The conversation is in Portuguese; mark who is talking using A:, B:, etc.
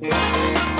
A: Música